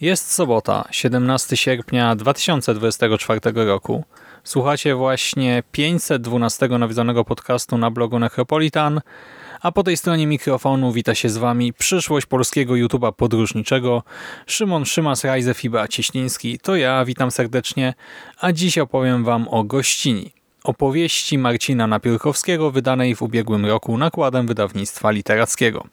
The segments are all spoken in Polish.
Jest sobota, 17 sierpnia 2024 roku. Słuchacie właśnie 512 nawiedzonego podcastu na blogu Necropolitan, a po tej stronie mikrofonu wita się z Wami przyszłość polskiego YouTube'a podróżniczego Szymon Szymas, Rajzew i. To ja, witam serdecznie, a dziś opowiem Wam o gościni. Opowieści Marcina Napiórkowskiego wydanej w ubiegłym roku nakładem wydawnictwa literackiego.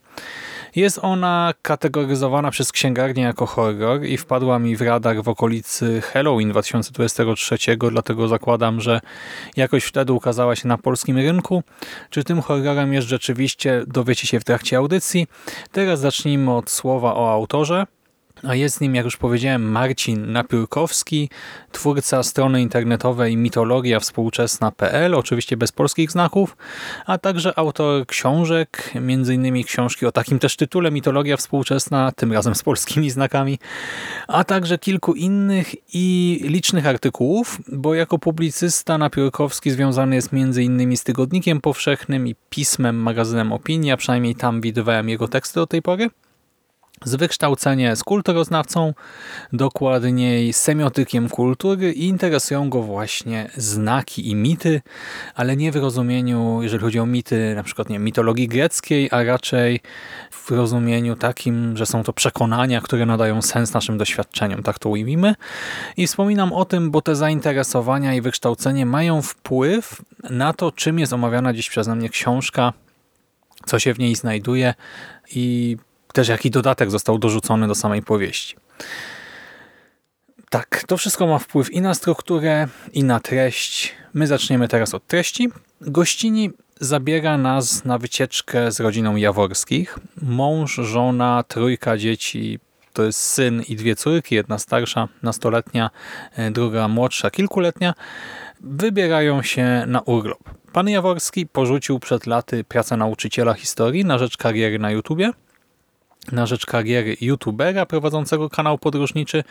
Jest ona kategoryzowana przez księgarnię jako horror i wpadła mi w radar w okolicy Halloween 2023, dlatego zakładam, że jakoś wtedy ukazała się na polskim rynku. Czy tym horrorem jest rzeczywiście, dowiecie się w trakcie audycji. Teraz zacznijmy od słowa o autorze. A jest nim, jak już powiedziałem, Marcin Napiórkowski, twórca strony internetowej mitologia współczesna.pl, oczywiście bez polskich znaków, a także autor książek, m.in. książki o takim też tytule Mitologia współczesna, tym razem z polskimi znakami, a także kilku innych i licznych artykułów, bo jako publicysta Napiórkowski związany jest m.in. z Tygodnikiem Powszechnym i pismem, magazynem Opinii, a przynajmniej tam widywałem jego teksty do tej pory z wykształcenia jest kulturoznawcą, dokładniej semiotykiem kultury i interesują go właśnie znaki i mity, ale nie w rozumieniu, jeżeli chodzi o mity, na przykład nie, mitologii greckiej, a raczej w rozumieniu takim, że są to przekonania, które nadają sens naszym doświadczeniom, tak to ujmijmy. I wspominam o tym, bo te zainteresowania i wykształcenie mają wpływ na to, czym jest omawiana dziś przeze mnie książka, co się w niej znajduje i też jaki dodatek został dorzucony do samej powieści. Tak, to wszystko ma wpływ i na strukturę, i na treść. My zaczniemy teraz od treści. Gościni zabiera nas na wycieczkę z rodziną Jaworskich. Mąż, żona, trójka dzieci, to jest syn i dwie córki, jedna starsza, nastoletnia, e, druga młodsza, kilkuletnia, wybierają się na urlop. Pan Jaworski porzucił przed laty pracę nauczyciela historii na rzecz kariery na YouTubie na rzecz kariery youtubera prowadzącego kanał podróżniczy.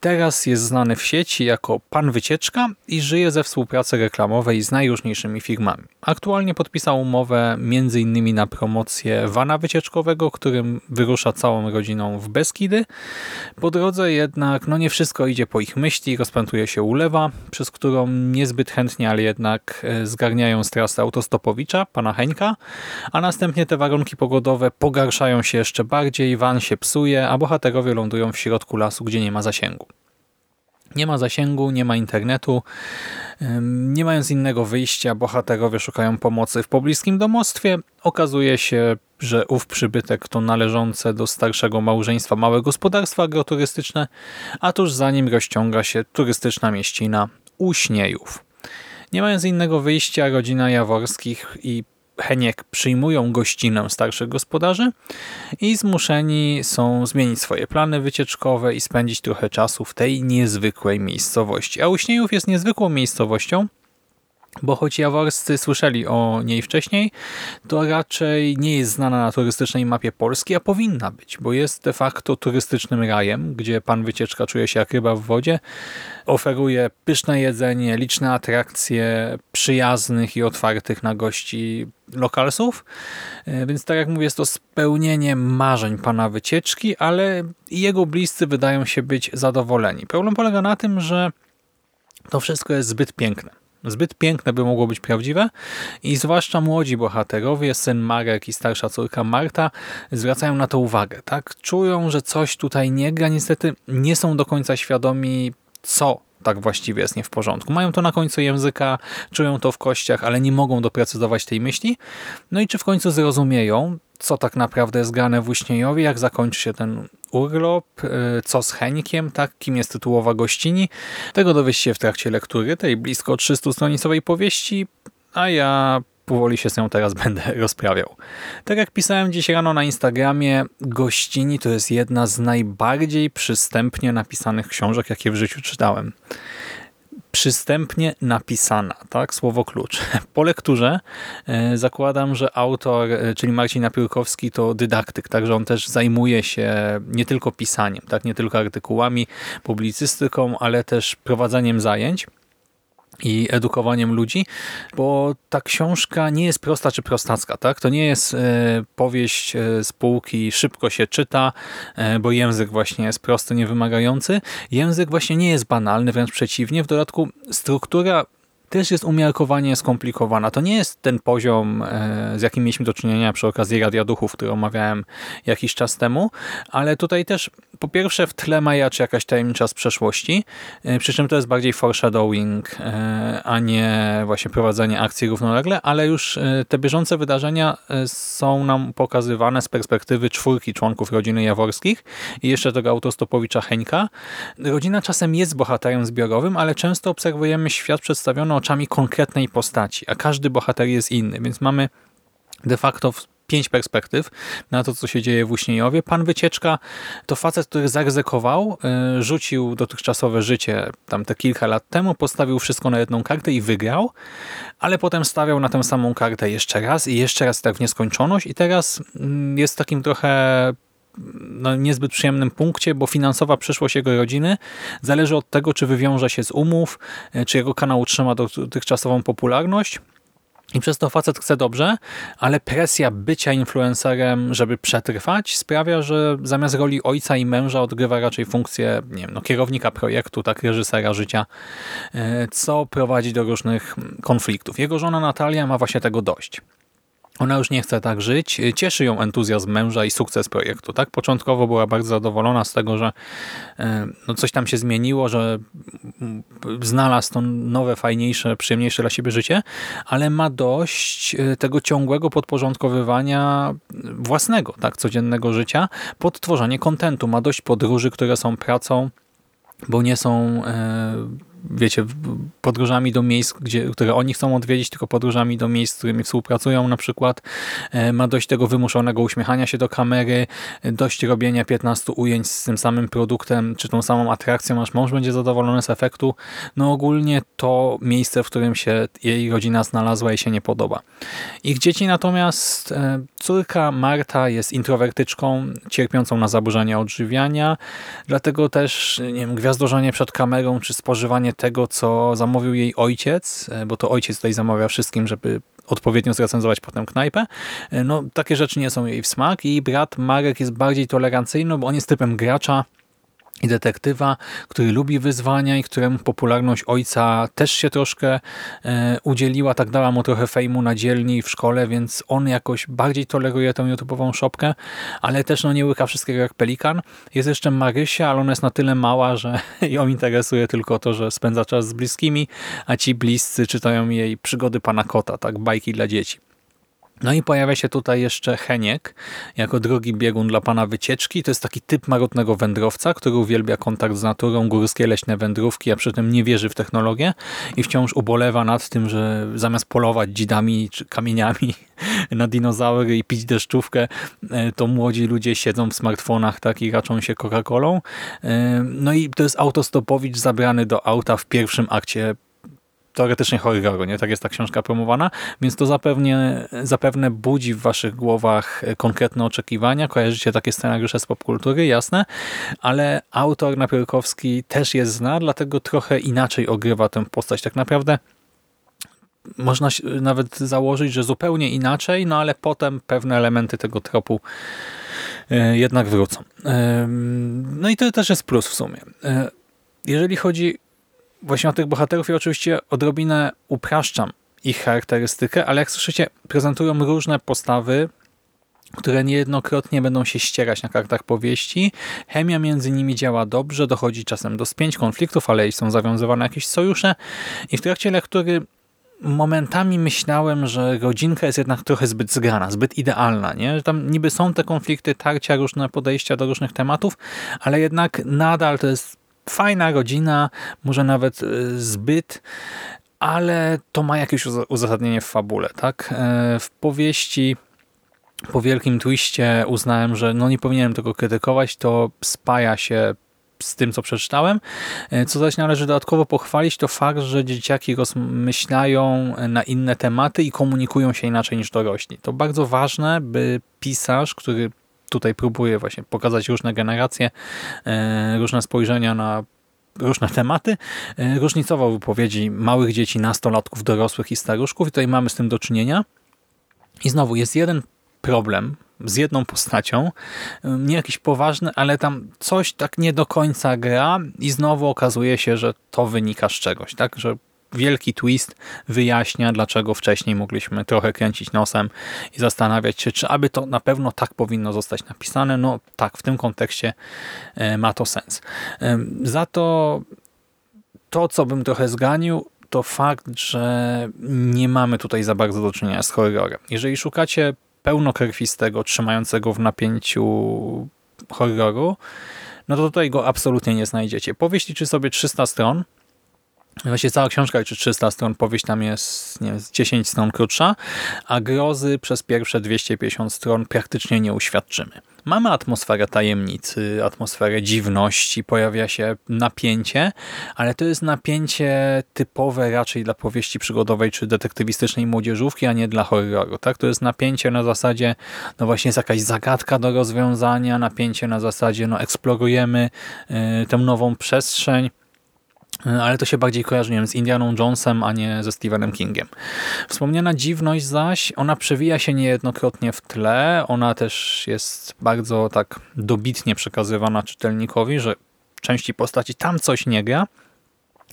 Teraz jest znany w sieci jako Pan Wycieczka i żyje ze współpracy reklamowej z najróżniejszymi firmami. Aktualnie podpisał umowę m.in. na promocję vana wycieczkowego, którym wyrusza całą rodziną w Beskidy. Po drodze jednak no nie wszystko idzie po ich myśli, rozpętuje się ulewa, przez którą niezbyt chętnie, ale jednak e, zgarniają z trasy autostopowicza, pana Heńka, a następnie te warunki pogodowe pogarszają się jeszcze bardziej bardziej van się psuje, a bohaterowie lądują w środku lasu, gdzie nie ma zasięgu. Nie ma zasięgu, nie ma internetu. Nie mając innego wyjścia, bohaterowie szukają pomocy w pobliskim domostwie. Okazuje się, że ów przybytek to należące do starszego małżeństwa małe gospodarstwo agroturystyczne, a tuż za nim rozciąga się turystyczna mieścina Uśniejów. Nie mając innego wyjścia, rodzina Jaworskich i Heniek przyjmują gościnę starszych gospodarzy i zmuszeni są zmienić swoje plany wycieczkowe i spędzić trochę czasu w tej niezwykłej miejscowości. A Uśniejów jest niezwykłą miejscowością, bo choć jaworscy słyszeli o niej wcześniej, to raczej nie jest znana na turystycznej mapie Polski, a powinna być, bo jest de facto turystycznym rajem, gdzie pan wycieczka czuje się jak ryba w wodzie, oferuje pyszne jedzenie, liczne atrakcje przyjaznych i otwartych na gości lokalsów, e, więc tak jak mówię, jest to spełnienie marzeń pana wycieczki, ale jego bliscy wydają się być zadowoleni. Problem polega na tym, że to wszystko jest zbyt piękne Zbyt piękne, by mogło być prawdziwe i zwłaszcza młodzi bohaterowie, syn Marek i starsza córka Marta zwracają na to uwagę. tak? Czują, że coś tutaj nie gra, niestety nie są do końca świadomi, co tak właściwie jest nie w porządku. Mają to na końcu języka, czują to w kościach, ale nie mogą doprecyzować tej myśli. No i czy w końcu zrozumieją, co tak naprawdę jest grane w Uśniejowie, jak zakończy się ten urlop, y, co z Henkiem, tak, kim jest tytułowa gościni. Tego dowiesz się w trakcie lektury tej blisko 300-stronicowej powieści, a ja powoli się z nią teraz będę rozprawiał. Tak jak pisałem dziś rano na Instagramie, Gościni to jest jedna z najbardziej przystępnie napisanych książek, jakie w życiu czytałem przystępnie napisana, tak? Słowo klucz. Po lekturze e, zakładam, że autor, e, czyli Marcin Napiórkowski to dydaktyk, także on też zajmuje się nie tylko pisaniem, tak? Nie tylko artykułami, publicystyką, ale też prowadzeniem zajęć i edukowaniem ludzi, bo ta książka nie jest prosta czy prostacka. Tak? To nie jest e, powieść e, z półki, szybko się czyta, e, bo język właśnie jest prosty, niewymagający. Język właśnie nie jest banalny, wręcz przeciwnie. W dodatku struktura też jest umiarkowanie skomplikowana. To nie jest ten poziom, e, z jakim mieliśmy do czynienia przy okazji Radia Duchów, który omawiałem jakiś czas temu, ale tutaj też po pierwsze w tle majaczy jakaś tajemnicza z przeszłości, e, przy czym to jest bardziej foreshadowing, e, a nie właśnie prowadzenie akcji równolegle, ale już te bieżące wydarzenia są nam pokazywane z perspektywy czwórki członków rodziny Jaworskich i jeszcze tego autostopowicza Heńka. Rodzina czasem jest bohaterem zbiorowym, ale często obserwujemy świat przedstawiony oczami konkretnej postaci, a każdy bohater jest inny, więc mamy de facto pięć perspektyw na to, co się dzieje w Uśniejowie. Pan Wycieczka to facet, który zaryzykował, y, rzucił dotychczasowe życie tam te kilka lat temu, postawił wszystko na jedną kartę i wygrał, ale potem stawiał na tę samą kartę jeszcze raz i jeszcze raz tak w nieskończoność i teraz mm, jest takim trochę no, niezbyt przyjemnym punkcie, bo finansowa przyszłość jego rodziny zależy od tego, czy wywiąże się z umów, e, czy jego kanał utrzyma dotychczasową popularność. I przez to facet chce dobrze, ale presja bycia influencerem, żeby przetrwać, sprawia, że zamiast roli ojca i męża odgrywa raczej funkcję nie wiem, no, kierownika projektu, tak reżysera życia, e, co prowadzi do różnych konfliktów. Jego żona Natalia ma właśnie tego dość. Ona już nie chce tak żyć. Cieszy ją entuzjazm męża i sukces projektu. Tak Początkowo była bardzo zadowolona z tego, że e, no coś tam się zmieniło, że znalazł to nowe, fajniejsze, przyjemniejsze dla siebie życie, ale ma dość e, tego ciągłego podporządkowywania własnego, tak, codziennego życia pod tworzenie kontentu. Ma dość podróży, które są pracą, bo nie są e, wiecie, podróżami do miejsc, gdzie, które oni chcą odwiedzić, tylko podróżami do miejsc, z którymi współpracują na przykład. E, ma dość tego wymuszonego uśmiechania się do kamery, dość robienia 15 ujęć z tym samym produktem, czy tą samą atrakcją, aż mąż będzie zadowolony z efektu. No ogólnie to miejsce, w którym się jej rodzina znalazła i się nie podoba. Ich dzieci natomiast, e, córka Marta jest introwertyczką, cierpiącą na zaburzenia odżywiania, dlatego też nie wiem, gwiazdorzenie przed kamerą, czy spożywanie tego, co zamówił jej ojciec, e, bo to ojciec tutaj zamawia wszystkim, żeby odpowiednio zrecenzować potem knajpę. E, no, takie rzeczy nie są jej w smak i brat Marek jest bardziej tolerancyjny, bo on jest typem gracza, i detektywa, który lubi wyzwania i któremu popularność ojca też się troszkę e, udzieliła, tak dała mu trochę fejmu na dzielni w szkole, więc on jakoś bardziej toleruje tę YouTube'ową szopkę, ale też no nie łyka wszystkiego jak pelikan. Jest jeszcze Marysia, ale ona jest na tyle mała, że ją interesuje tylko to, że spędza czas z bliskimi, a ci bliscy czytają jej przygody pana kota, tak, bajki dla dzieci. No i pojawia się tutaj jeszcze Heniek jako drugi biegun dla pana wycieczki. To jest taki typ marutnego wędrowca, który uwielbia kontakt z naturą, górskie leśne wędrówki, a przy tym nie wierzy w technologię i wciąż ubolewa nad tym, że zamiast polować dzidami czy kamieniami na dinozaury i pić deszczówkę, e, to młodzi ludzie siedzą w smartfonach tak, i raczą się Coca-Colą. E, no i to jest autostopowicz zabrany do auta w pierwszym akcie teoretycznie horroru, nie? Tak jest ta książka promowana, więc to zapewne, zapewne budzi w waszych głowach konkretne oczekiwania, kojarzycie takie scenariusze z popkultury, jasne, ale autor Napierkowski też je zna, dlatego trochę inaczej ogrywa tę postać. Tak naprawdę można nawet założyć, że zupełnie inaczej, no ale potem pewne elementy tego tropu e, jednak wrócą. No i to też jest plus w sumie. E, jeżeli chodzi właśnie o tych bohaterów ja oczywiście odrobinę upraszczam ich charakterystykę, ale jak słyszycie, prezentują różne postawy, które niejednokrotnie będą się ścierać na kartach powieści. Chemia między nimi działa dobrze, dochodzi czasem do spięć, konfliktów, ale są zawiązywane jakieś sojusze i w trakcie lektury momentami myślałem, że rodzinka jest jednak trochę zbyt zgrana, zbyt idealna, nie? Że tam niby są te konflikty, tarcia, różne podejścia do różnych tematów, ale jednak nadal to jest fajna rodzina, może nawet e, zbyt, ale to ma jakieś uzasadnienie w fabule, tak? E, w powieści po wielkim twiście uznałem, że no nie powinienem tego krytykować, to spaja się z tym, co przeczytałem. E, co zaś należy dodatkowo pochwalić, to fakt, że dzieciaki rozmyślają na inne tematy i komunikują się inaczej niż dorośli. To bardzo ważne, by pisarz, który tutaj próbuje właśnie pokazać różne generacje, e, różne spojrzenia na różne tematy, e, różnicował wypowiedzi małych dzieci, nastolatków, dorosłych i staruszków i tutaj mamy z tym do czynienia. I znowu jest jeden problem z jedną postacią, nie jakiś poważny, ale tam coś tak nie do końca gra i znowu okazuje się, że to wynika z czegoś, tak, że wielki twist wyjaśnia, dlaczego wcześniej mogliśmy trochę kręcić nosem i zastanawiać się, czy aby to na pewno tak powinno zostać napisane. No tak, w tym kontekście e, ma to sens. Za to to, co bym trochę zganił, to fakt, że nie mamy tutaj za bardzo do czynienia z horrorem. Jeżeli szukacie pełnokrwistego, trzymającego w napięciu horroru, no to tutaj go absolutnie nie znajdziecie. Powieść liczy sobie 300 stron, Właśnie cała książka liczy 300 stron, powieść tam jest nie, 10 stron krótsza, a grozy przez pierwsze 250 stron praktycznie nie uświadczymy. Mamy atmosferę tajemnicy, atmosferę dziwności, pojawia się napięcie, ale to jest napięcie typowe raczej dla powieści przygodowej czy detektywistycznej młodzieżówki, a nie dla horroru. Tak? To jest napięcie na zasadzie, no właśnie jest jakaś zagadka do rozwiązania, napięcie na zasadzie, no eksplorujemy y, tę nową przestrzeń, ale to się bardziej kojarzy nie wiem, z Indianą Jonesem, a nie ze Stephenem Kingiem. Wspomniana dziwność zaś, ona przewija się niejednokrotnie w tle, ona też jest bardzo tak dobitnie przekazywana czytelnikowi, że części postaci tam coś nie gra,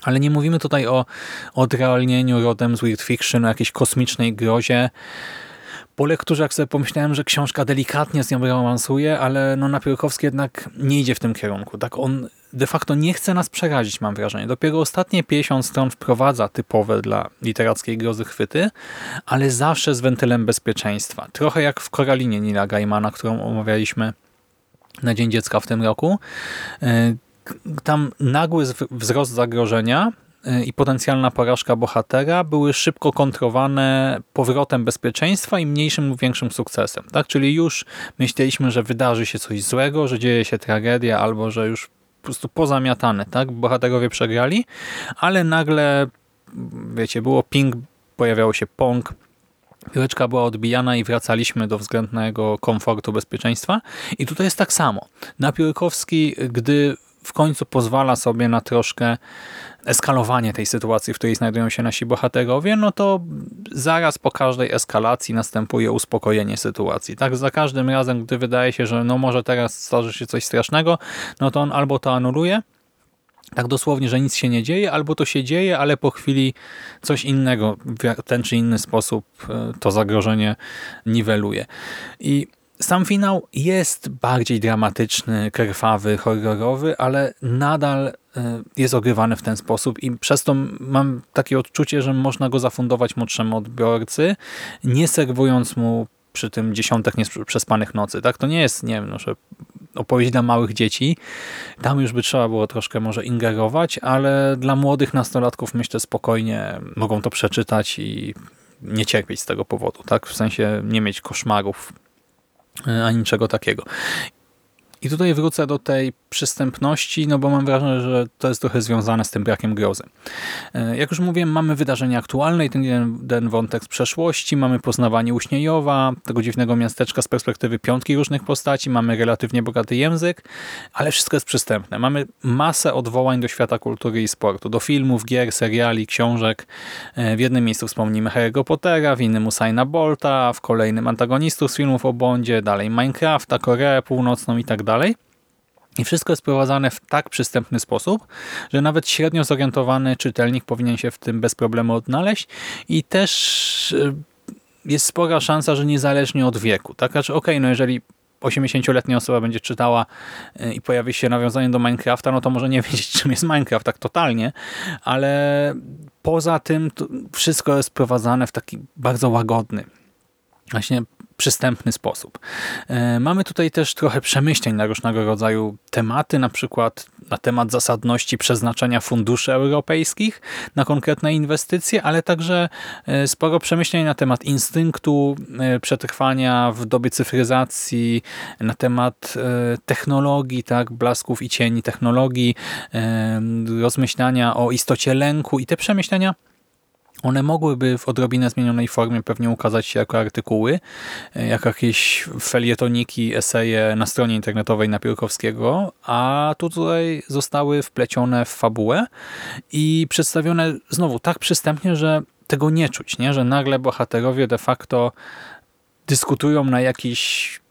ale nie mówimy tutaj o odrealnieniu rodem z weird fiction, o jakiejś kosmicznej grozie, po lekturze, jak sobie pomyślałem, że książka delikatnie z nią romansuje, ale no Napiórkowski jednak nie idzie w tym kierunku. Tak on de facto nie chce nas przerazić, mam wrażenie. Dopiero ostatnie 50 stron wprowadza typowe dla literackiej grozy chwyty, ale zawsze z wentylem bezpieczeństwa. Trochę jak w Koralinie Nila Gaimana, którą omawialiśmy na Dzień Dziecka w tym roku. E, tam nagły wzrost zagrożenia Y, i potencjalna porażka bohatera były szybko kontrowane powrotem bezpieczeństwa i mniejszym lub większym sukcesem. Tak? Czyli już myśleliśmy, że wydarzy się coś złego, że dzieje się tragedia albo że już po prostu pozamiatane. Tak? Bohaterowie przegrali, ale nagle wiecie, było ping, pojawiało się pong, piłeczka była odbijana i wracaliśmy do względnego komfortu, bezpieczeństwa. I tutaj jest tak samo. Napiórkowski, gdy w końcu pozwala sobie na troszkę eskalowanie tej sytuacji, w której znajdują się nasi bohaterowie, no to zaraz po każdej eskalacji następuje uspokojenie sytuacji. Tak, za każdym razem, gdy wydaje się, że no może teraz starzy się coś strasznego, no to on albo to anuluje, tak dosłownie, że nic się nie dzieje, albo to się dzieje, ale po chwili coś innego w ten czy inny sposób e, to zagrożenie niweluje. I sam finał jest bardziej dramatyczny, krwawy, horrorowy, ale nadal e, jest ogrywany w ten sposób i przez to mam takie odczucie, że można go zafundować młodszemu odbiorcy, nie serwując mu przy tym dziesiątek nieprzespanych nocy. Tak? To nie jest, nie wiem, no, że opowieść dla małych dzieci. Tam już by trzeba było troszkę może ingerować, ale dla młodych nastolatków myślę spokojnie mogą to przeczytać i nie cierpieć z tego powodu. tak? W sensie nie mieć koszmarów ani niczego takiego. I tutaj wrócę do tej przystępności, no bo mam wrażenie, że to jest trochę związane z tym brakiem grozy. E, jak już mówiłem, mamy wydarzenia aktualne i ten jeden wątek z przeszłości, mamy poznawanie Uśniejowa, tego dziwnego miasteczka z perspektywy piątki różnych postaci, mamy relatywnie bogaty język, ale wszystko jest przystępne. Mamy masę odwołań do świata kultury i sportu, do filmów, gier, seriali, książek. E, w jednym miejscu wspomnimy Harry'ego Pottera, w innym Usaina Bolta, w kolejnym antagonistów z filmów o Bondzie, dalej Minecrafta, Koreę Północną i tak. I wszystko jest prowadzone w tak przystępny sposób, że nawet średnio zorientowany czytelnik powinien się w tym bez problemu odnaleźć i też e, jest spora szansa, że niezależnie od wieku. Tak? Znaczy, okej, okay, no jeżeli 80-letnia osoba będzie czytała e, i pojawi się nawiązanie do Minecrafta, no to może nie wiedzieć, czym jest Minecraft tak totalnie, ale poza tym wszystko jest prowadzane w taki bardzo łagodny, właśnie przystępny sposób. E, mamy tutaj też trochę przemyśleń na różnego rodzaju tematy, na przykład na temat zasadności przeznaczenia funduszy europejskich na konkretne inwestycje, ale także e, sporo przemyśleń na temat instynktu e, przetrwania w dobie cyfryzacji, na temat technologii, tak, blasków i cieni technologii, rozmyślania o istocie lęku i te przemyślenia one mogłyby w odrobinę zmienionej formie pewnie ukazać się jako artykuły, e, jako jakieś felietoniki, eseje na stronie internetowej Napiórkowskiego, a tutaj zostały wplecione w fabułę i przedstawione znowu tak przystępnie, że tego nie czuć, nie? że nagle bohaterowie de facto dyskutują na jakiś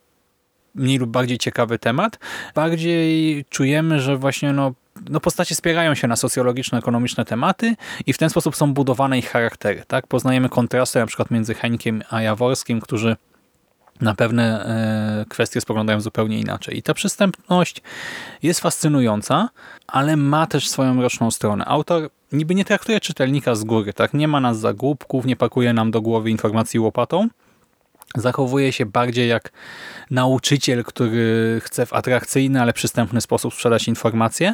mniej lub bardziej ciekawy temat. Bardziej czujemy, że właśnie no, no postacie spierają się na socjologiczno-ekonomiczne tematy i w ten sposób są budowane ich charaktery. Tak? Poznajemy kontrasty na przykład między Henkiem a Jaworskim, którzy na pewne e, kwestie spoglądają zupełnie inaczej. I ta przystępność jest fascynująca, ale ma też swoją mroczną stronę. Autor niby nie traktuje czytelnika z góry, tak? nie ma nas za głupków, nie pakuje nam do głowy informacji łopatą, Zachowuje się bardziej jak nauczyciel, który chce w atrakcyjny, ale przystępny sposób sprzedać informacje.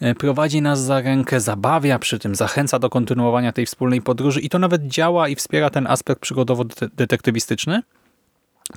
E, prowadzi nas za rękę, zabawia przy tym, zachęca do kontynuowania tej wspólnej podróży i to nawet działa i wspiera ten aspekt przygodowo-detektywistyczny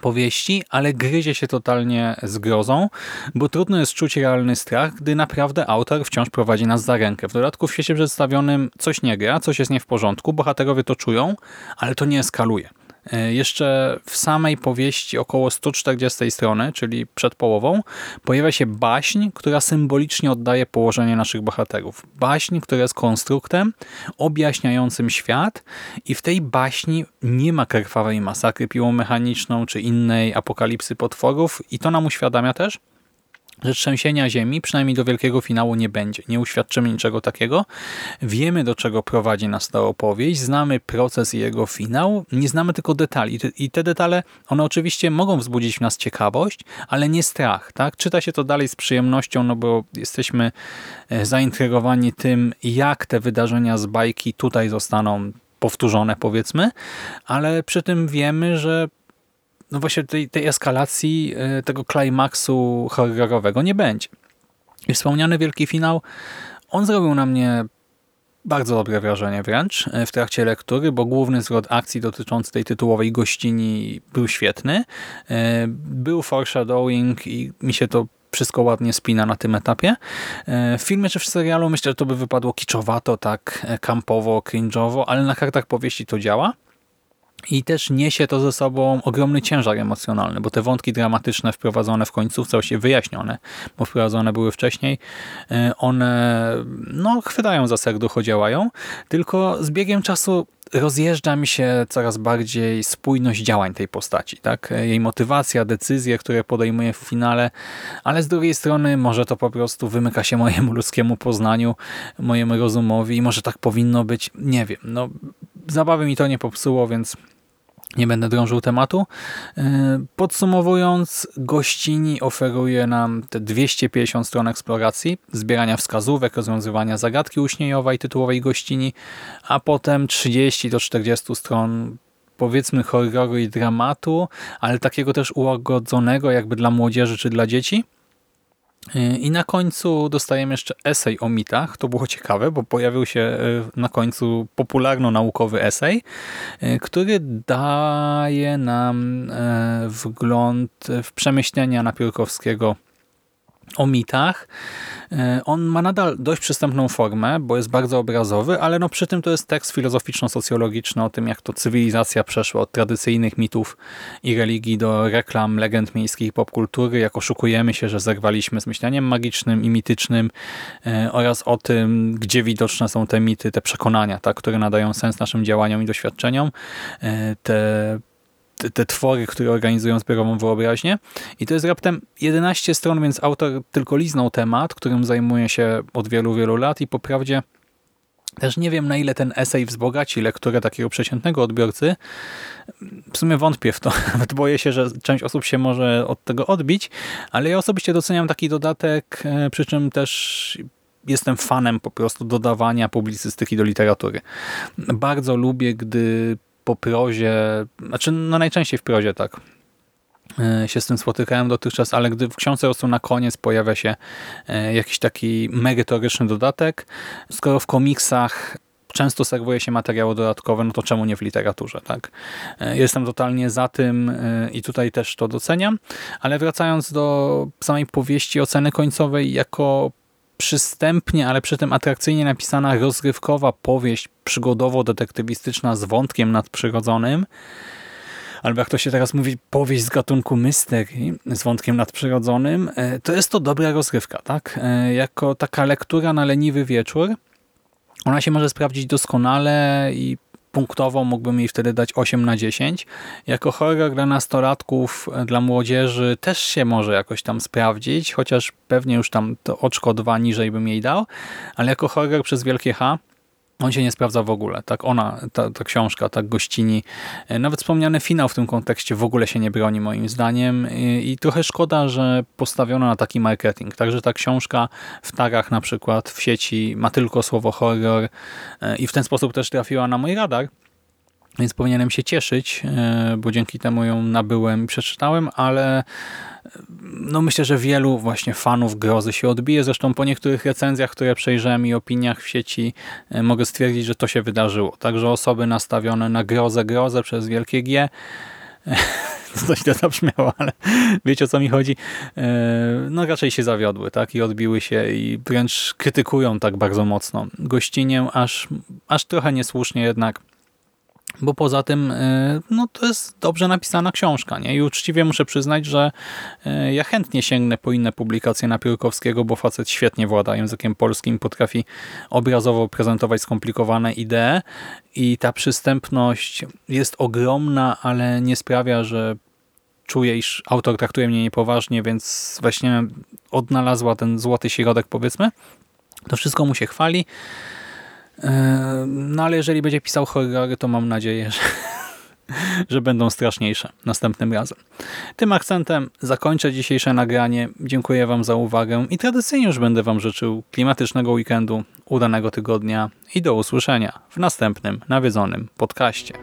powieści, ale gryzie się totalnie z grozą, bo trudno jest czuć realny strach, gdy naprawdę autor wciąż prowadzi nas za rękę. W dodatku w świecie przedstawionym coś nie gra, coś jest nie w porządku, bohaterowie to czują, ale to nie eskaluje. E, jeszcze w samej powieści około 140 strony, czyli przed połową, pojawia się baśń, która symbolicznie oddaje położenie naszych bohaterów. Baśń, która jest konstruktem objaśniającym świat i w tej baśni nie ma krwawej masakry piłą mechaniczną czy innej apokalipsy potworów i to nam uświadamia też, że trzęsienia ziemi, przynajmniej do wielkiego finału nie będzie. Nie uświadczymy niczego takiego. Wiemy, do czego prowadzi nas ta opowieść, znamy proces i jego finał, nie znamy tylko detali. I te detale, one oczywiście mogą wzbudzić w nas ciekawość, ale nie strach. Tak? Czyta się to dalej z przyjemnością, no bo jesteśmy e, zaintrygowani tym, jak te wydarzenia z bajki tutaj zostaną powtórzone, powiedzmy, ale przy tym wiemy, że no właśnie tej, tej eskalacji, e, tego klimaksu horrorowego nie będzie. I wspomniany wielki finał, on zrobił na mnie bardzo dobre wrażenie wręcz e, w trakcie lektury, bo główny zwrot akcji dotyczący tej tytułowej gościni był świetny. E, był foreshadowing i mi się to wszystko ładnie spina na tym etapie. W filmie czy w serialu myślę, że to by wypadło kiczowato, tak kampowo, cringe'owo, ale na kartach powieści to działa. I też niesie to ze sobą ogromny ciężar emocjonalny, bo te wątki dramatyczne wprowadzone w końcówce, się wyjaśnione, bo wprowadzone były wcześniej, e, one no, chwytają za serducho, działają, tylko z biegiem czasu rozjeżdża mi się coraz bardziej spójność działań tej postaci, tak? Jej motywacja, decyzje, które podejmuje w finale, ale z drugiej strony może to po prostu wymyka się mojemu ludzkiemu poznaniu, mojemu rozumowi i może tak powinno być, nie wiem. No, zabawy mi to nie popsuło, więc nie będę drążył tematu. E, podsumowując, gościni oferuje nam te 250 stron eksploracji, zbierania wskazówek, rozwiązywania zagadki uśniejowej tytułowej gościni, a potem 30 do 40 stron powiedzmy horroru i dramatu, ale takiego też ułagodzonego jakby dla młodzieży czy dla dzieci. Y, I na końcu dostajemy jeszcze esej o mitach. To było ciekawe, bo pojawił się y, na końcu popularno-naukowy esej, y, który daje nam wgląd w przemyślenia Napiórkowskiego o mitach. E, on ma nadal dość przystępną formę, bo jest bardzo obrazowy, ale no przy tym to jest tekst filozoficzno-socjologiczny o tym, jak to cywilizacja przeszła od tradycyjnych mitów i religii do reklam, legend miejskiej popkultury, jak oszukujemy się, że zerwaliśmy z myśleniem magicznym i mitycznym e, oraz o tym, gdzie widoczne są te mity, te przekonania, tak, które nadają sens naszym działaniom i doświadczeniom, e, te te, twory, które organizują zbiorową wyobraźnię. I to jest raptem 11 stron, więc autor tylko liznął temat, którym zajmuje się od wielu, wielu lat i po prawdzie też nie wiem, na ile ten esej wzbogaci lekturę takiego przeciętnego odbiorcy. W sumie wątpię w to. Nawet boję się, że część osób się może od tego odbić, ale ja osobiście doceniam taki dodatek, e, przy czym też jestem fanem po prostu dodawania publicystyki do literatury. Bardzo lubię, gdy po prozie, znaczy no najczęściej w prozie tak, e, się z tym spotykałem dotychczas, ale gdy w książce po prostu na koniec pojawia się e, jakiś taki merytoryczny dodatek, skoro w komiksach często serwuje się materiały dodatkowe, no to czemu nie w literaturze, tak? E, jestem totalnie za tym i tutaj też to doceniam, ale wracając do samej powieści oceny końcowej, jako przystępnie, ale przy tym atrakcyjnie napisana rozrywkowa powieść przygodowo-detektywistyczna z wątkiem nadprzyrodzonym, albo jak to się teraz mówi, powieść z gatunku mystery z wątkiem nadprzyrodzonym, e, to jest to dobra rozrywka, tak? E, jako taka lektura na leniwy wieczór, ona się może sprawdzić doskonale i punktowo mógłbym jej wtedy dać 8 na 10. Jako horror dla nastolatków, e, dla młodzieży też się może jakoś tam sprawdzić, chociaż pewnie już tam to oczko dwa niżej bym jej dał, ale jako horror przez wielkie H on się nie sprawdza w ogóle. Tak ona, ta, ta książka, tak gościni. E, nawet wspomniany finał w tym kontekście w ogóle się nie broni moim zdaniem i, i trochę szkoda, że postawiono na taki marketing. Także ta książka w tarach na przykład w sieci ma tylko słowo horror e, i w ten sposób też trafiła na mój radar. Więc powinienem się cieszyć, e, bo dzięki temu ją nabyłem i przeczytałem, ale no myślę, że wielu właśnie fanów grozy się odbije. Zresztą po niektórych recenzjach, które przejrzałem i opiniach w sieci e, mogę stwierdzić, że to się wydarzyło. Także osoby nastawione na grozę, grozę przez wielkie G coś to zabrzmiało, ale wiecie o co mi chodzi. E, no raczej się zawiodły tak i odbiły się i wręcz krytykują tak bardzo mocno gościnię, aż, aż trochę niesłusznie jednak bo poza tym e, no, to jest dobrze napisana książka. Nie? I uczciwie muszę przyznać, że e, ja chętnie sięgnę po inne publikacje na Piórkowskiego, bo facet świetnie włada językiem polskim, potrafi obrazowo prezentować skomplikowane idee i ta przystępność jest ogromna, ale nie sprawia, że czuję, iż autor traktuje mnie niepoważnie, więc właśnie odnalazła ten złoty środek, powiedzmy. To wszystko mu się chwali. No ale jeżeli będzie pisał horrory, to mam nadzieję, że, że będą straszniejsze następnym razem. Tym akcentem zakończę dzisiejsze nagranie. Dziękuję Wam za uwagę i tradycyjnie już będę Wam życzył klimatycznego weekendu, udanego tygodnia i do usłyszenia w następnym nawiedzonym podcaście.